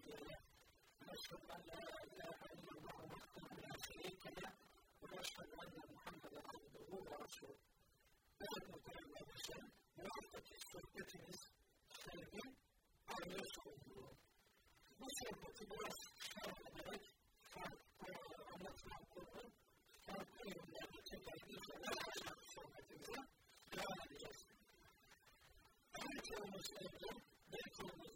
ediyorlar. Resul Allah ilahe illallah vahdahu la şerike le ve reşhedü enne Muhammeden abduhu ve rasul. Evet muhterem kardeşlerim, bu haftaki sohbetimiz sevgi aile sorumluluğu. Bu sohbeti biraz şerh ederek farklı anlatılan konu farklı yönlerde tekrar inşallah sohbetimize devam edeceğiz. Her çoğumuz evli, bir çoğumuz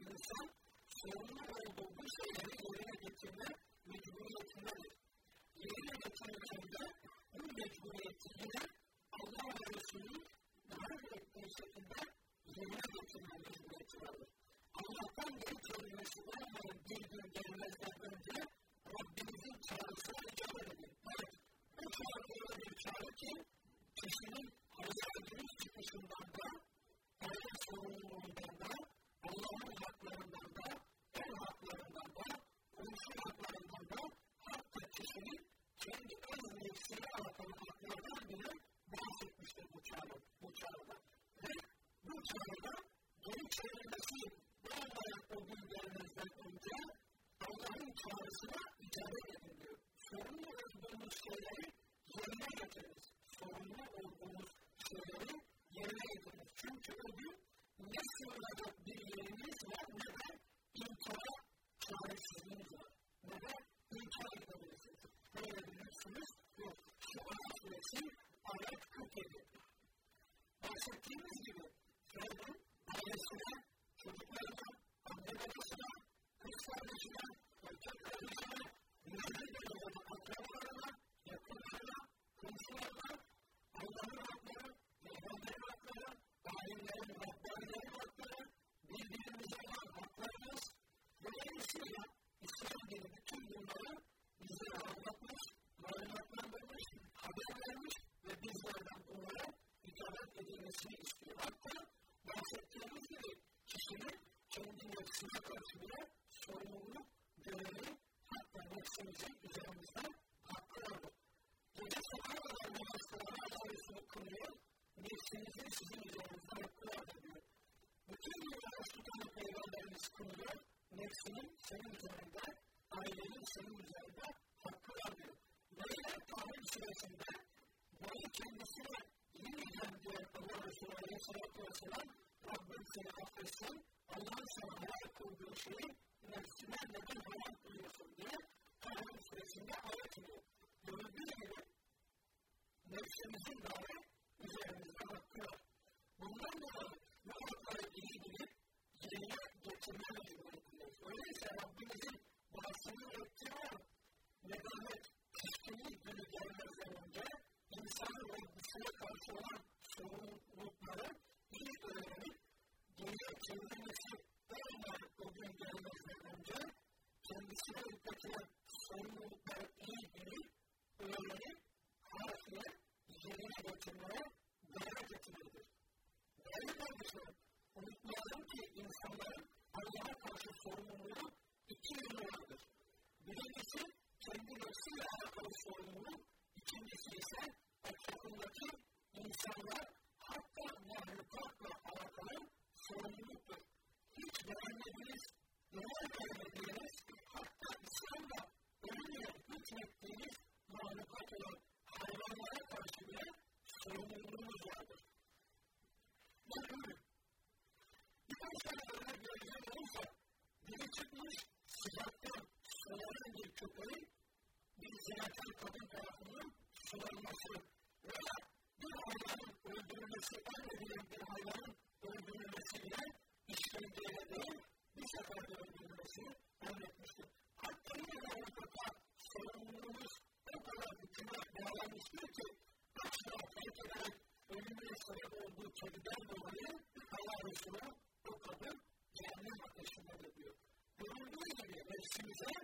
insan sorumlu olduğu bu şeyleri yerine getirme mecburiyetindedir. Getirdiğinde bu mecburiyeti yine Allah ve Resulü daha yürekli şekilde yerine getirme mecburiyeti vardır. Allah'tan geri kelimesi olmayan bir gün gelmezden önce Rabbimizin çağrısına icabet edin. Evet, bu çağrı öyle bir çağrı ki kişinin hayatının çıkışından da, aile sorumluluğundan da, Allah'ın haklarından da, ev haklarından da, komşu haklarından da, hatta kişinin kendi öz nefsine alakalı haklarından bile bahsetmiştir bu çağrı, bu çağrıda. Ve bu çağrıda geri çevrilmesi olmayan o gelmezden önce Allah'ın çağrısına icabet edin diyor. Sorumlu olduğumuz şeyleri yerine getiriniz. Sorumlu olduğumuz şeyleri yerine getiriniz. Çünkü gün ne sığınacak bir yeriniz var ne de inkara çaresizliğiniz var. Ne de inkar senin üzerinde, ailenin senin üzerinde hakkı diyor. Böyle Tahrim süresinde bunu kendisine yeniden diyor Allah Resulü Aleyhisselatü Vesselam Rabbim seni affetsin, Allah'ın sana helal kıldığı şeyi nefsine neden helal kılıyorsun diye Tahrim süresinde ayet ediyor. Gördüğü gibi nefsimizin dahi üzerimizde hakkı var. Bundan dolayı bu hakları iyi bilip yerine getirme Öyleyse Rabbimizin bahsini ettiği an nedamet, pişkinlik günü gelmezden önce insanın Rabbisine karşı olan sorumlulukları iyi öğrenip geriye çevrilmesi olmayan o gün gelmezden önce kendisine yükletilen sorumlulukları iyi bilip öğrenip harfiye yerine getirmeye gayret etmelidir. Değerli kardeşlerim, unutmayalım ki insanların Allah'a karşı sorumluluğu iki yönü vardır. Birincisi kendi nefsiyle alakalı sorumluluk, ikincisi ise etrafındaki insanlar hatta mahlukatla alakalı sorumluluktur. Hiç beğenmediğiniz, neler beğenmediğiniz, işgal edilen bir hayvan öldürülmesiyle işkenceye bir sefer de öldürülmesi. Hatta Avrupa'da sorumluluğumuz o kadar hüküme bağlamıştır ki başına terk ederek ölümüne sebep olduğu kediden dolayı Allah Resulü o kadın cehennem gibi nefsimize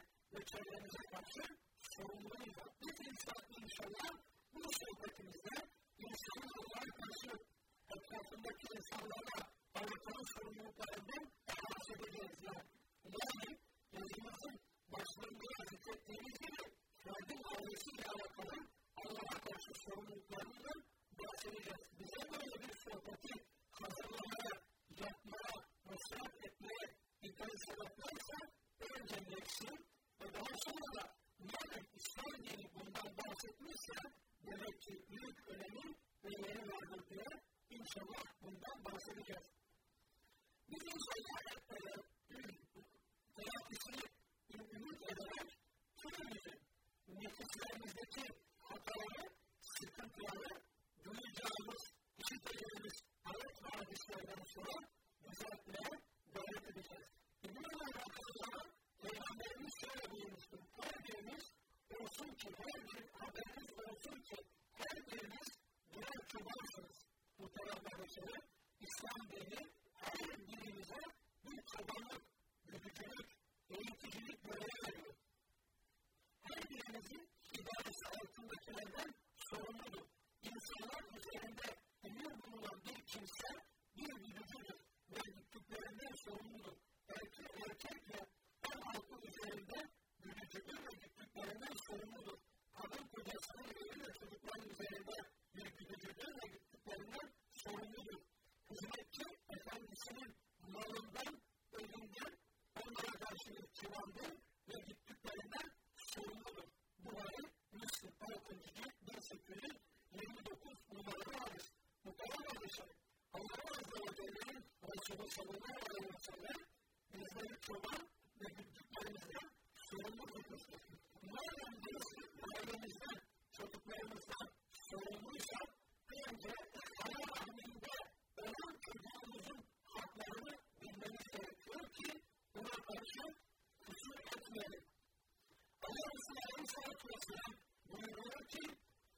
Aleyhisselatü Vesselam buyuruyor ki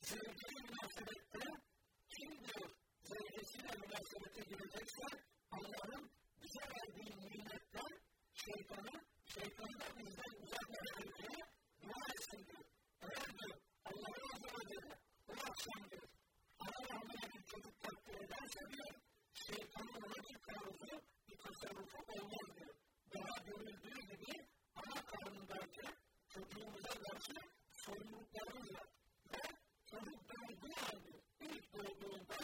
zevceli münasebette kim diyor zevcesiyle münasebete girecekse Allah'ın bize verdiği nimetten şeytanı, şeytanı da bizden uzaklaşır diye dua etsin diyor. Eğer diyor Allah'ın Azze ve Celle o akşam diyor ana rahmine bir çocuk takdir ederse diyor şeytanın ona bir tarzı bir tasarrufu olmaz diyor. Daha görüldüğü gibi ana karnındayken çocuğumuza karşı sorumluluklarımız var. Ve çocuk doğduğu halde ilk doğduğunda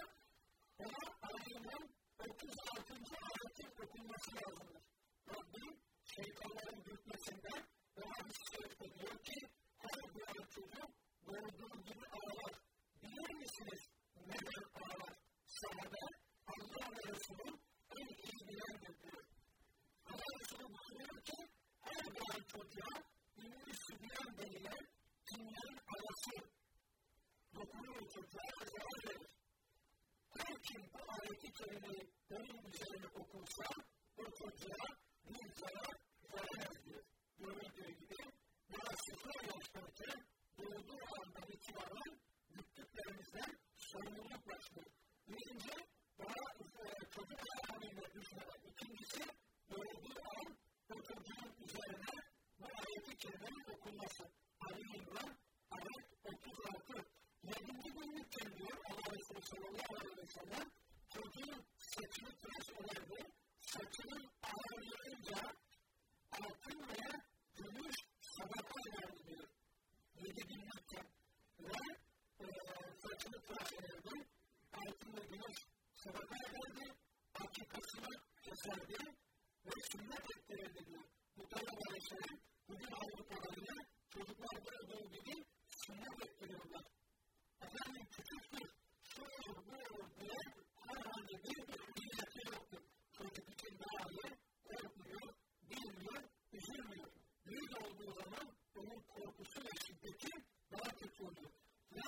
ona ayının 36. ayetin okunması lazımdır. Rabbim şeytanların dürtmesinden ve hadis-i şerifte diyor ki her doğan çocuk doğduğu gibi ağlar. Bilir misiniz neden ağlar? Sahabe Allah ve Resulü en iyi bilendir diyor. Allah Resulü buyuruyor ki her doğan çocuğa ünlü sübyan denilen kimlerin arası dokunur çocuğa ve zarar verir. Her kim bu ayeti kerimeyi onun üzerine okursa o çocuğa bir zarar vermez diyor. Görüldüğü gibi daha sıfır yaşlarken doğduğu andan itibaren güttüklerimizden sorumluluk başlıyor. Birinci, daha çocuk ayağına düşmeden. İkincisi, doğduğu an o çocuğun üzerine bu ayeti kerimenin okunması. Ali İmran, ayet 36. Yedinci günlükken diyor Allah Resulü sallallahu aleyhi ve sellem çocuğun saçını tıraş ederdi. Saçının ağırlayınca altın veya gümüş sadaka ederdi diyor. Yedi günlükken. Ve e, saçını tıraş ederdi. Altın ve gümüş sadaka ederdi. Akikasını keserdi ve sünnet ettirirdi diyor. Muhtemelen kardeşlerim, bugün Avrupa'da yine çocuklar olduğu gibi sünnet ettiriyorlar. Efendim küçüktür, şu olur, bu olur diye herhangi bir milleti yoktur. Çocuk için daha iyi, korkmuyor, bilmiyor, üzülmüyor. Büyük olduğu zaman onun korkusu ve şiddeti daha kötü oluyor. Ve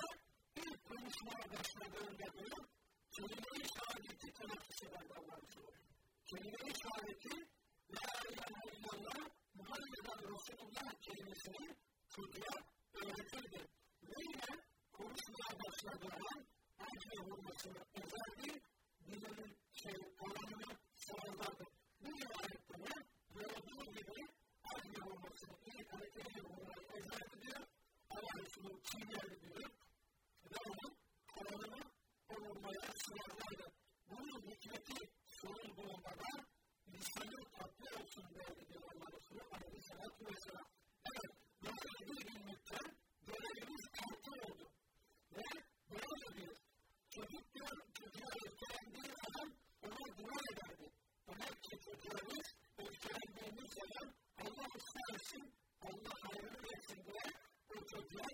ilk konuşmaya başladığında diyor, kelime-i şehadeti telaffuz ederdi Allah Resulü. Kelime-i şehadeti, La ilahe illallah, Muhammeden Resulullah kelimesini çocuğa öğretirdi. Ve yine konuşmaya başladığı an acile vurmasını ezerdi, dilinin şey, oranını sağlardı. Bu rivayette de gördüğü gibi acile vurmasını, iyi kaliteli vurmayı ezerdi diyor. Allah Resulü çiğnerdi diyor. Ve onun oranını o vurmaya sığarlardı. Bunun hikmeti sorulduğunda da lisanın tatlı olsun böyle diyor Allah Resulü aleyhissalatü vesselam. Evet, böyle bir günlükten görevimiz altı oldu. Ve böyle diyor, çocuk diyor, çocuğa öfkelendiği zaman ona dua ederdi. Demek ki çocuğumuz öfkelendiğimiz zaman Allah ısrar etsin, Allah hayrını versin diye o çocuğa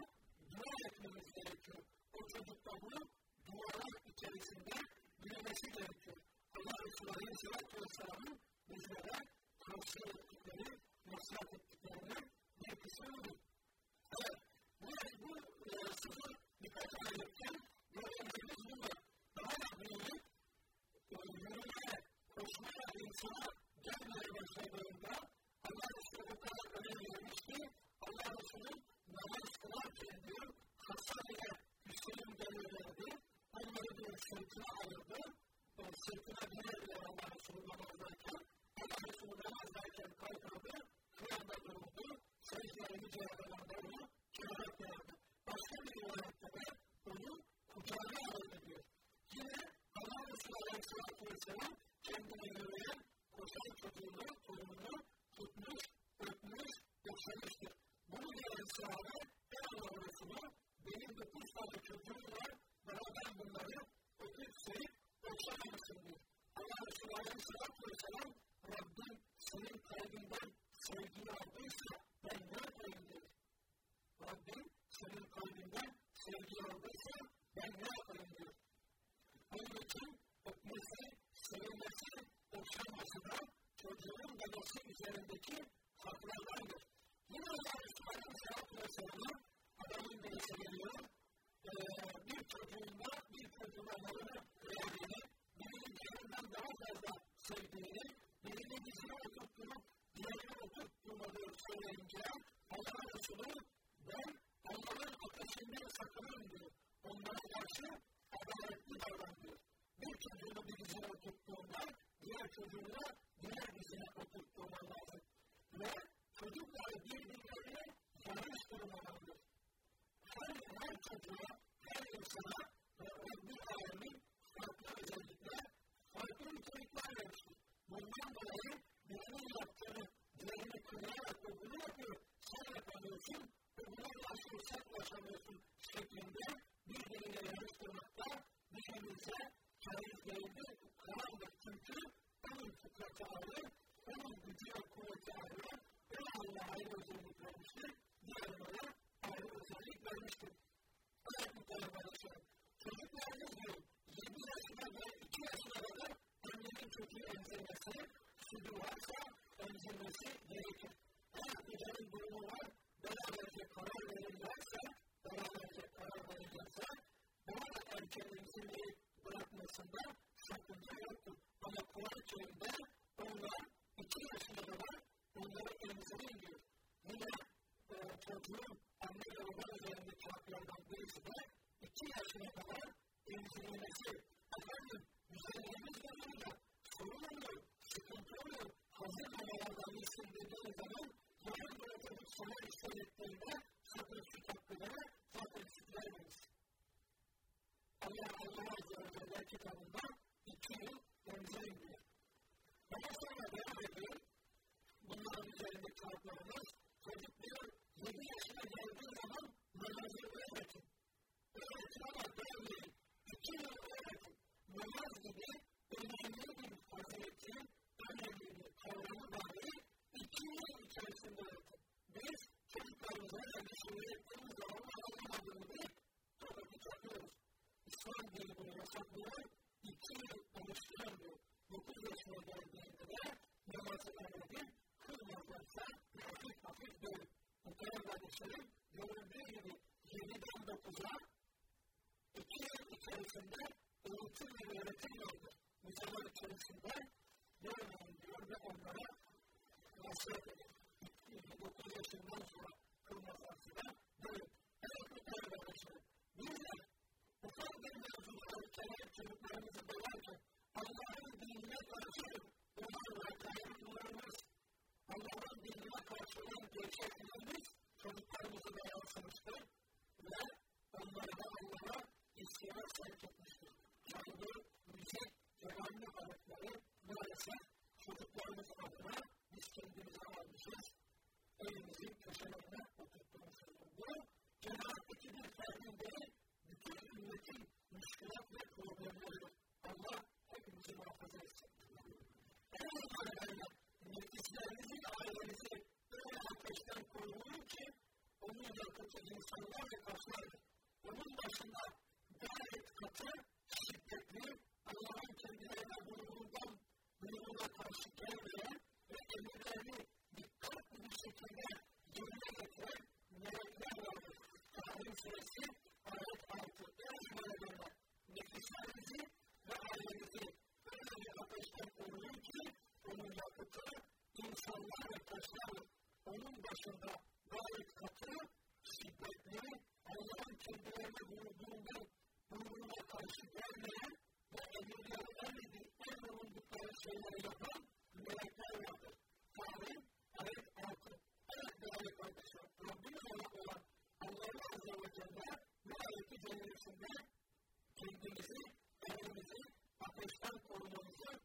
dua etmemiz gerekiyor. O çocuk da bunu dualar içerisinde bilmesi bilmesi gerekiyor. Allah Resulü Aleyhisselatü Vesselam'ın bizlere tavsiye ettikleri, nasihat ettiklerine bir kısmı budur. Evet, bu, bu e, sıfır birkaç ayetten görebiliriz bunu. Daha da büyük, e, yürümeye, koşmaya, insana gelmeye başladığında Allah Resulü o kadar önem vermiş ki Allah Resulü namaz kılarken diyor, Hasan ile Hüseyin gelirlerdi. Onları diyor sırtına alırdı. O sırtına binerdiler Allah Resulü namazdayken. Allah Resulü namazdayken kalkardı. Kıyamda dururdu. Secdelerini cevablarında onu kenara koyardı. Başka bir rivayette de onu kucağına alırdı diyor. Yine Allah Resulü Aleyhisselatü Vesselam kendine yürüyen koşan çocuğunu, torununu tutmuş, öpmüş, yaşamıştır. Bunu diyen sahabe, ey Allah Resulü, benim dokuz tane çocuğum var, bana ben bunları öpüp sevip yaşamamışım diyor. Allah Resulü Aleyhisselatü Vesselam, Rabbim senin kalbinden sevgiyi aldıysa ben ne yapayım diyor. Rabbim senin kalbinden sevgiyi aldıysa ben ne yapayım diyor. Onun için öpmesi, sevilmesi, okşanması da çocuğun babası üzerindeki haklardandır. Yine Allah Resulü Aleyhisselatü Vesselam'a adamın birisi geliyor, bir çocuğuna malını verdiğini, birinin canından daha fazla sevdiğini, birinin dizine oturtturup diğerini oturtturmadığı söyleyince Allah Resulü ben Allah'ın ateşinden sakınırım diyor. Onlara karşı adaletli davran diyor. Bir çocuğunu bir diğer çocuğuna diğer dizine oturtturman lazım. Ve çocukları birbirlerine yanlış durumlandır. Her, her çocuğa, her insana ve Rabbi alemin farklı özellikler, farklı nitelikler vermiştir. Bundan dolayı birinin yaptığını diğerini kınayarak ve bunu yapıyor, sen yapamıyorsun ve buna karşı sen ulaşamıyorsun şeklinde birbiriyle yarıştırmakta birbirimize kâriz değildir, karanlık çünkü onun fıtratı alır, onun gücü ve kuvveti alır, o Allah'a ayrı özellik vermiştir, diğerine ayrı özellik vermiştir. Muhtemelen arkadaşlar, çocuklarınız e, içerisinde görmeyin diyor ve onlara nasihat edin. 9 yaşından sonra kılmazlarsa da dönün. Evet muhtemelen kardeşlerim. Biz de ufak bir mevzuları kenar çocuklarımızı belerken Allah'ın dinine karşı onlarla kaybetmelerimiz Allah'ın dinine karşı olan gerçekliğimiz bazı insanlar ve dostlardı. Onun başında gayet katı, şiddetli, Allah'ın kendilerine buyruğundan, buyruğuna karşı gelmeyen ve emirlerini dikkatli bir şekilde yerine getiren melekler vardı. Tahrim suresi ayet 6. Ey iman edenler! Nefislerinizi ve ailenizi öyle bir ateşten koruyun ki onun yakıtı insanlar ve taşlar onun başında gayet değerlerine vurduğunda buyruğuna karşı gelmeyen ve emirleri emredip emrolundukları şeyleri yapan melekler vardır. Tanrı ayet 6. Evet değerli kardeşler, Rabbimiz olarak olan Allah'ın Azze ve Celle bu ayeti cennesinde kendimizi, evimizi ateşten korumamızı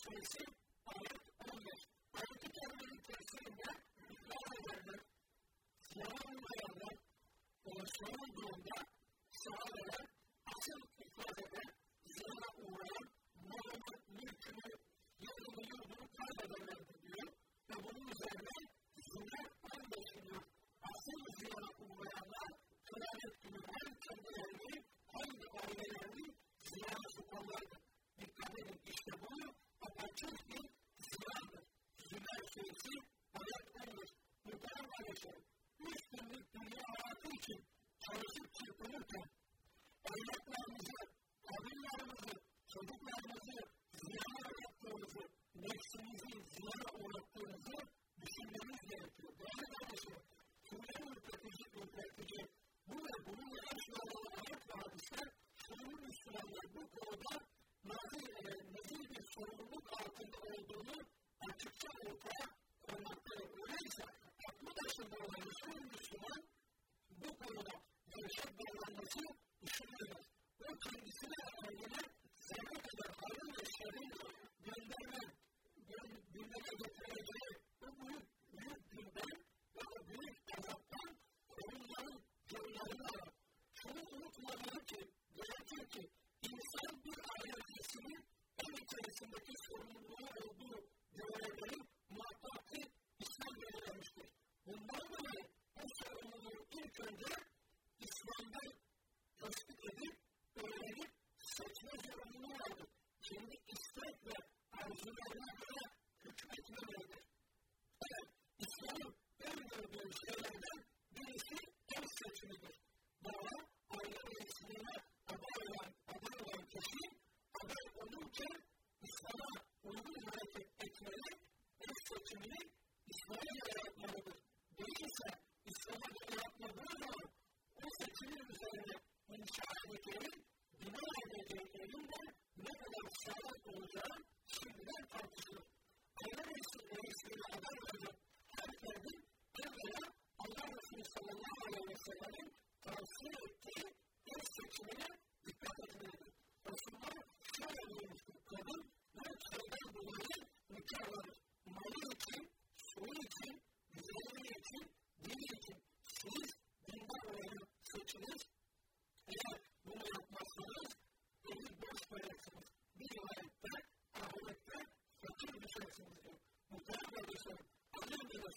seçim, ayet 15. Ayet-i Kerime'nin tersinde inkar edenler, silahlanmayanlar, ulaşmayan durumda sahabeler asıl ifade to kill your brother. we do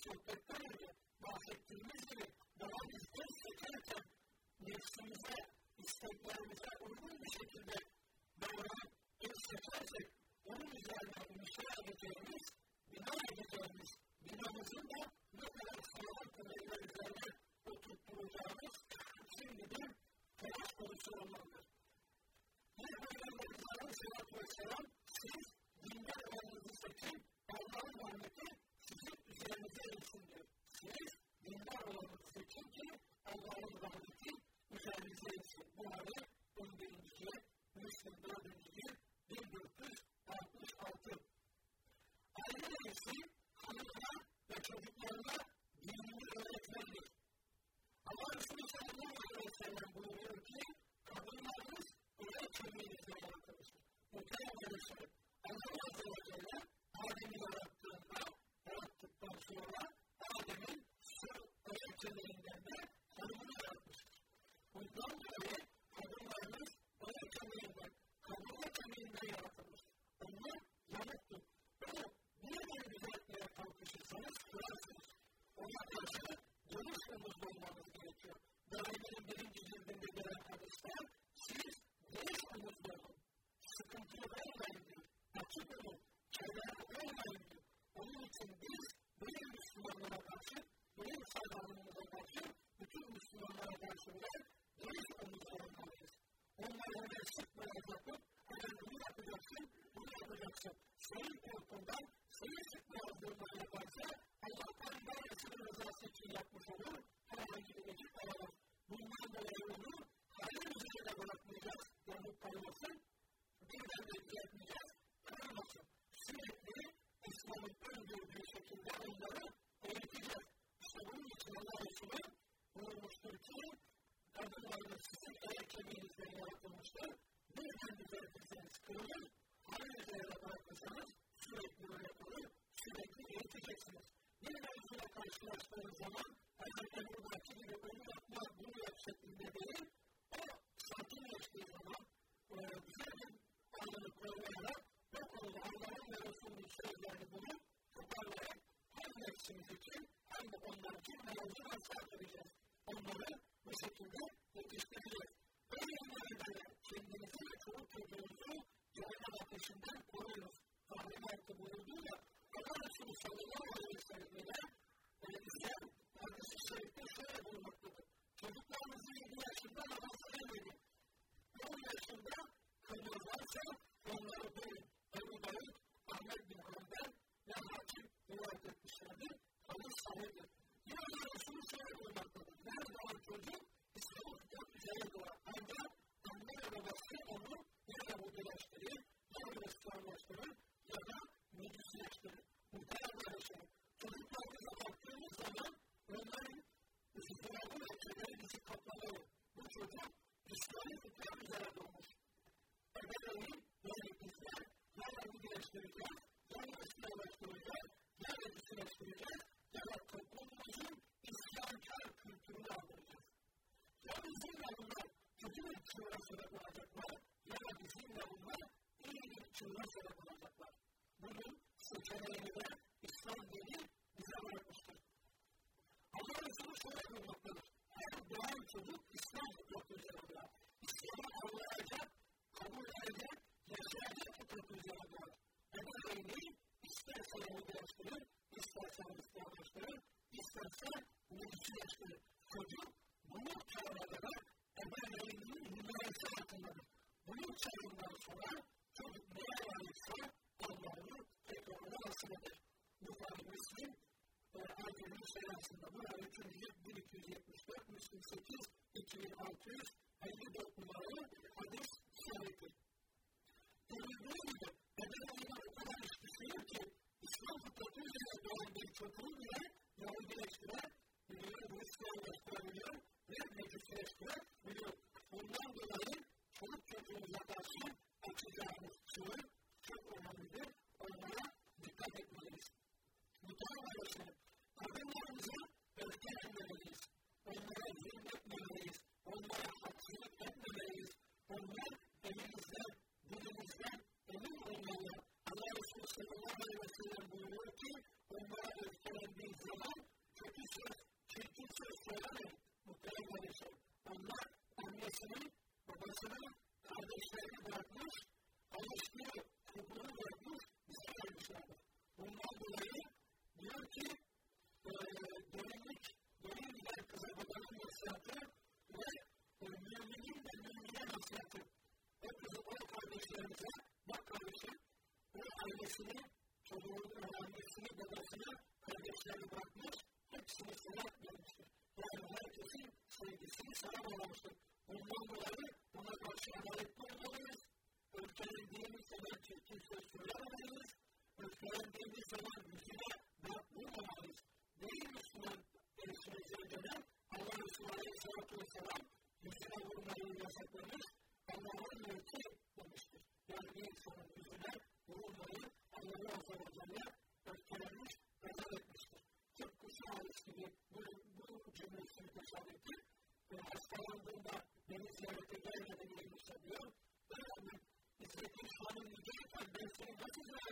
sohbetten önce bahsettiğimiz gibi daha bizden seçerken nefsimize, isteklerimize uygun bir şekilde davranıp bir seçersek onun üzerine edeceğimiz, bina edeceğimiz binamızın da ne kadar sağlam temeller üzerine oturtturacağımız şimdiden telaş konusu olmalıdır. Bir Peygamberimiz Aleyhisselatü Vesselam ve sellem buyuruyor ki kadınlarımız öyle kimliğinizle yaratılmıştır. Muhtemelen görüşürüz. Allah Azze ve Celle Adem'i yarattığında, yarattıktan sonra Adem'in sır öyle kimliğinden de hanımını yaratmıştır. Bundan dolayı kadınlarımız öyle kimliğinden, kadınla kimliğinden yaratılmıştır. Onlar yanıktır. Bunu nereden düzeltmeye kalkışırsanız kırarsınız. Ona karşı geniş omuzlu olmanız gerekiyor. Dahimenin birinci cildinde gelen hadisler, siz geniş omuzlu olun. Sıkıntılı olmayın diyor. Açık olun. Çevrede olmayın diyor. Onun için biz böyle Müslümanlara karşı, böyle saygınlığımıza karşı, bütün Müslümanlara karşı bile geniş omuzlu olmalıyız. Onlar hemen sıkmayacaklar, hemen bunu yapacaksın, bunu yapacaksın. Senin korkundan, senin sıkmayacağından yaparsa, Allah'tan böylesinin rızası için yapmış olur, herhangi bir gecik alamaz. Bundan dolayı onu hayır üzerine bırakmayacağız, yanıp kalmasın, birden de düzeltmeyeceğiz, kırılmasın. Sürekli İslam'ın öngördüğü şekilde onları eğiteceğiz. İşte bunun için Allah Resulü buyurmuştur ki, sizin el kemiğinizden yaratılmıştır, birden düzeltirseniz kırılır, hayır üzerine bırakırsanız sürekli böyle kalır, sürekli eğiteceksiniz. Bir mevzuyla karşılaştığınız zaman hemen emrudaki gibi onu yapma, bunu yap şeklinde değil, o sakinleştiği zaman güzel bir anını koruyarak o konuda Allah'ın ve Resulünün sözlerini bulup toparlayıp hem nefsimiz için hem de onlar için mevzu nasıl edeceğiz. Onları bu şekilde yetiştireceğiz. Öyle yerlerde kendinizi ve çoluk çocuğunuzu cehennem ateşinden koruyunuz. Tanrı'nın hakkı buyurduğu ya, Allah Resulü sallallahu aleyhi ve sellem'e İslam hadisi şerifte şöyle bulunmaktadır. Çocuklarınızı 7 yaşında namazı emredin. 10 yaşında kılmazlarsa onları buyurun. Ebu Davud, Ahmet bin Hanbel ve Hakim rivayet etmişlerdir. Hadis sahibidir. Yine Allah Resulü şöyle bulunmaktadır. Çığıra sebep olacaklar, ya da bizimle bunlar iyi bir çığıra sebep olacaklar. Bunun seçeneğini de Aydın'ın şey aslında bu yani 1274, Müslim 8, 2654 numaralı hadis şerifi. Görüldüğü gibi ebeveynler o kadar işgüsüyor ki İslam fıtratı üzerine doğan bir çocuğu Özel bir bakmış, hepsini seyahat vermişti. Yani herkesin sevgisi sağlam olmuştu. Hastalandığında beni ziyarete gelmeden gelmiş diyor. Efendim, İsmet'in hanım diyecekken ben seni nasıl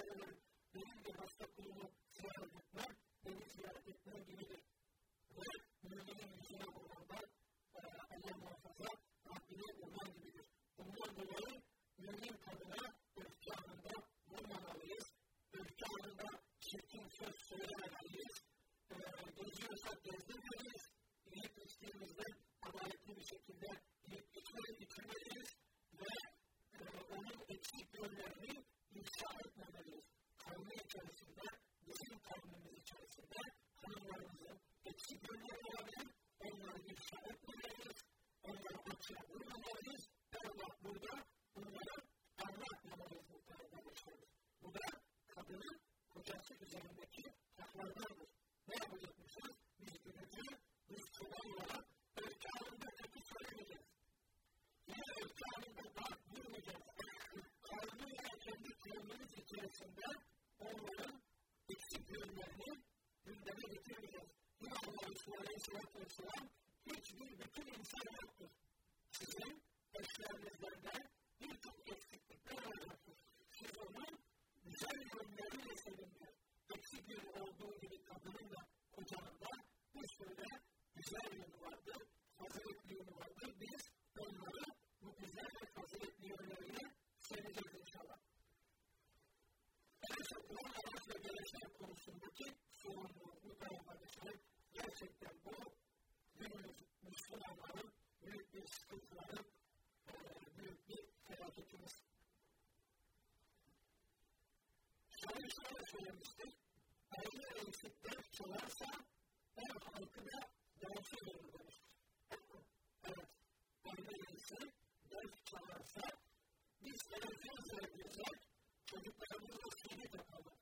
Vurmamalıyız. Ve Allah burada bunları anlatmamalıyız muhtemelen kardeşlerimiz. Bu da kadının kocası üzerindeki haklardandır. Ne yapacakmışız? Biz gücü, biz çabayla öfke halinde kötü söylemeyeceğiz. Yine öfke halinde darp vurmayacağız. Kavmiyle kendi onların eksik yönlerini gündeme getirmeyeceğiz. Yine Allah Resulü Aleyhisselatü hiçbir bütün insan yoktur. Sizin eşlerinizden de birçok eksiklikler olacaktır. Siz onun güzel yönleriyle sevindir. Eksik yönü olduğu gibi kadının da kocanın da bir sürü güzel yönü vardır, faziletli yönü vardır. Biz onları bu güzel ve faziletli yönleriyle seveceğiz inşallah. Çok olan araç ve gereçler konusundaki sorumluluk bu kadar kardeşler. Gerçekten bu günümüz Müslümanların büyük bir sıkıntıları, büyük bir felaketimiz. Şair şöyle söylemiştir. Aile eksikler çalarsa ev halkı da dersi verir demiştir. Evet, aile eksik ders çalarsa biz televizyon seyrediyorsak çocuklarımızla CD takalım.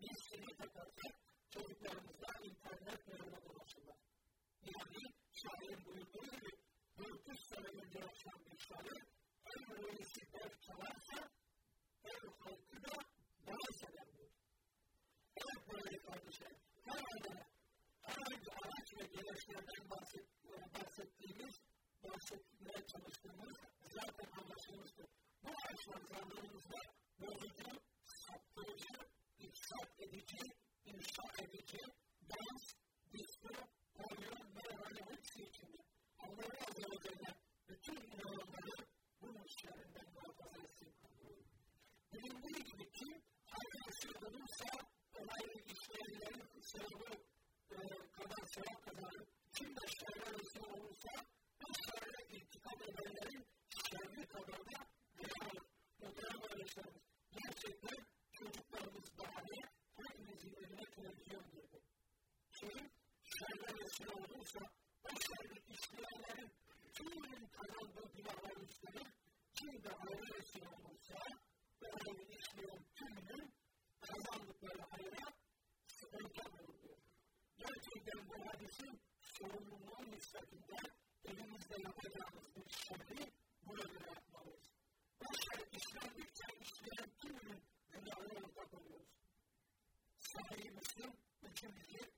Biz CD takarsak çocuklarımızla internet yoluna dolaşırlar. Yani şairin buyurduğu gibi 400 sene önce yaşayan bir şair ev reisi ders çalarsa ev halkı da daha severdir. Evet böyle kardeşler. Herhalde, herhalde araç ve gereçlerden bahsettiğimiz, bahsetmeye çalıştığımız zaten anlaşılmıştır. Bu araçlar bozucu, saptırıcı, ifsat edici, inşa edici, dans, disco, oyun ve Hollywood içinde. Allah Azze ve Celle bütün inananları bu işlerinden muhafaza etsin. Bilindiği gibi kim hayırlısı olursa olay işleyenlerin sevabı e, kadar sevap kazanır. Kim de şerlerisi olursa bu şerre irtikap edenlerin şerri kadar da günah olur. Muhtemelen kardeşlerimiz. Gerçekten çocuklarımız bahane hepimizin eline televizyon girdi. Kim şerlerisi olursa o şerri işleyenlerin tümünün kazandığı günahları üstlenir. Kim de hayırlısı olursa ve hayır işleyen tümünün kazandıkları hayra ortak olur diyor. Gerçekten bu hadisin sorumluluğu nispetinde elimizde yapacağımız bir şerri buna göre yapmalıyız. Bu şer işlendikçe işleyen tümünün günahına ortak oluyoruz. Sahih 3.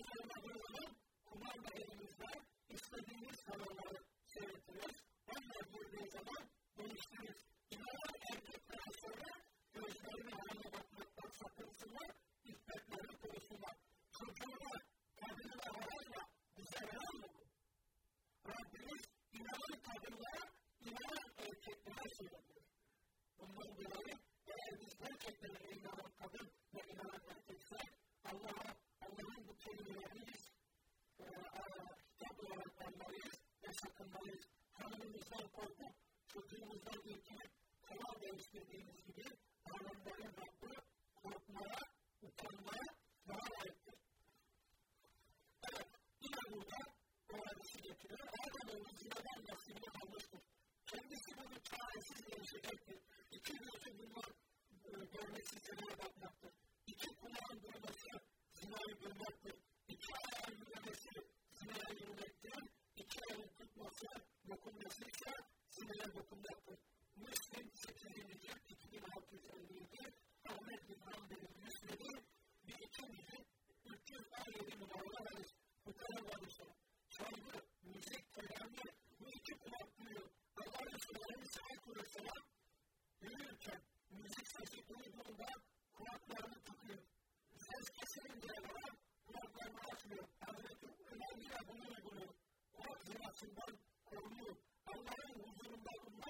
gerçekten inanan kadın ve inanan erkekse Allah'a, Allah'ın bu kelimelerini biz e, kitap olarak almalıyız ve sakınmalıyız. Hanımımızdan korkup çocuğumuzdan ürkünüp karar değiştirdiğimiz gibi alemlerin Rabbi korkmaya, utanmaya devam etti. Evet, yine burada o hadisi getiriyor. Adem oğlu zinadan nasibini almıştır. Kendisi bunu çaresiz değişecektir. İki gözü bunlar görmesi zinaya bakmaktır. İki kulağın duyması zinayı duymaktır. İki ayağın yürümesi zinaya yürümektir. İki ayağın tutması, dokunması ise zinaya dokunmaktır. Müslim 8. cilt 2657 Ahmet bin Hanbel'in müslimi bir iki müzik 317 numaralı hadis. Bu kadar hadisler. Çalgı, müzik, kelamı bu iki kulak duyuyor. Allah Resulü Aleyhisselatü Vesselam yürürken teşekkür durumda kulaklarını tıkıyor. Ses kesilin diye bana kulaklarını açmıyor. Hazreti Ömer bile bunu uyguluyor. Kulak zinasından korunuyor. Allah'ın huzurunda bulunuyor.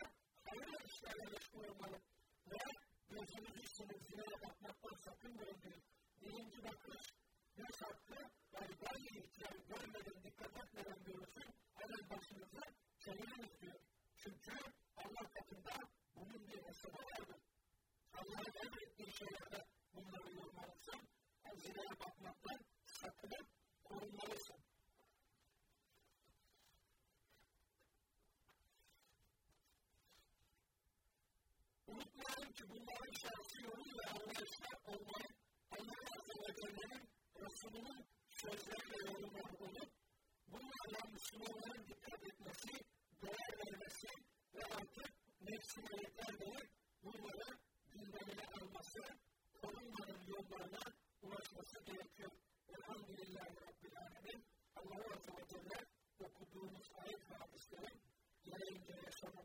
Çünkü bunların şahsi yolu ve anlayışlar onlar Allah Azze ve Celle'nin Resulü'nün sözlerle yorumlar olup bunlarla Müslümanların dikkat etmesi, değer vermesi ve artık nefsiyelikler verip bunları gündemine alması, onların yollarına ulaşması gerekiyor. Elhamdülillahi Rabbil Alemin. Allah Azze ve Celle okuduğumuz ayet ve hadislerin gereğince yaşamak